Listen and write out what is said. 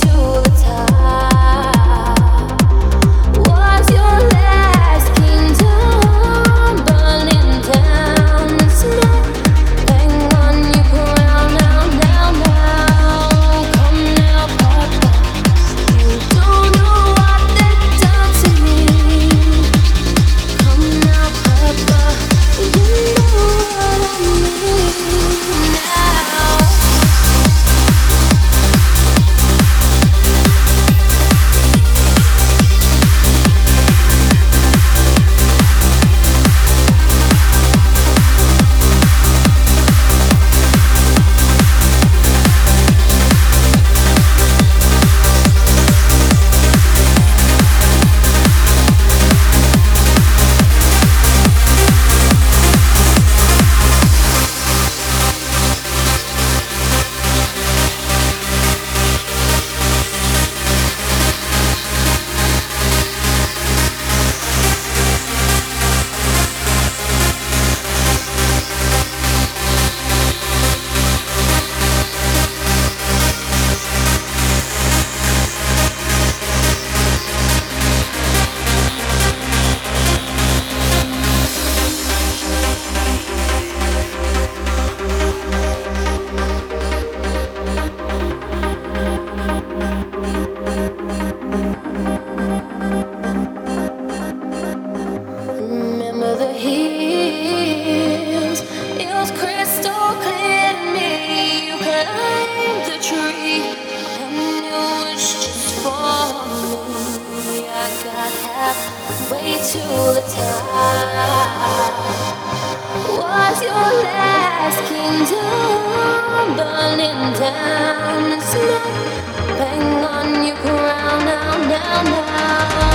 to the top and it was just. I got halfway to the top. Was your last kingdom burning down? It's not bang on your crown now, now, now.